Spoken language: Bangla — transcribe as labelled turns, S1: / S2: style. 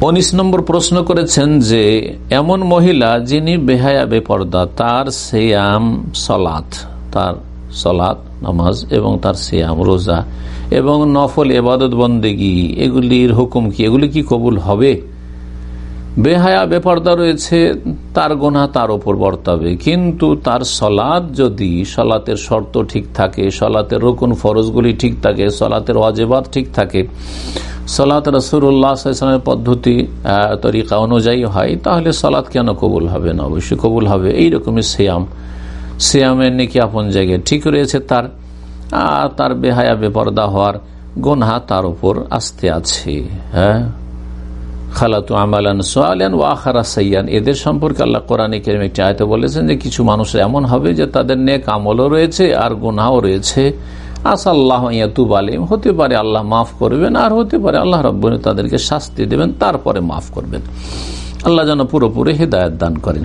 S1: উনিশ নম্বর প্রশ্ন করেছেন যে, এমন মহিলা যিনি বেহায়া, বেপর্দা, তার সেয়াম সলাত তার সলাত নামাজ এবং তার সিয়াম রোজা এবং নফল এবাদত বন্দেগি, এগুলির হুকুম কি? এগুলি কি কবুল হবে? বেহায়া, বেপর্দা রয়েছে, তার গোনা তার ওপর বর্তাবে। কিন্তু তার সলাদ যদি সলাতের শর্ত ঠিক থাকে, সলাতের রকুন ফরজগুলি ঠিক থাকে, সলাতের অজেবাদ ঠিক থাকে সলাত রসুল্লাহামের পদ্ধতি তরিকা অনুযায়ী হয়, তাহলে সলাৎ কেন কবুল হবে না? অবশ্যই কবুল হবে। এইরকমই শ্যাম শ্যামের নাকি আপন জায়গায় ঠিক রয়েছে তার তার বেহায়া, বেপর্দা হওয়ার গোনা তার উপর আসতে আছে হ্যাঁ? খালাতু আমালান সোয়ালান ও আখারা সাইয়ান। এদের সম্পর্কে আল্লাহ কোরআনে কেরম একটি আয়তে বলেছেন যে, কিছু মানুষ এমন হবে যে তাদের নেক আমলও রয়েছে আর গুনাও রয়েছে। আসাল্লাহ ইয়াতুব আলিম হতে পারে আল্লাহ মাফ করবেন, আর হতে পারে আল্লাহ রব্বনী তাদেরকে শাস্তি দেবেন, তারপরে মাফ করবেন। আল্লাহ যেন পুরোপুরি হৃদায়ত দান করেন।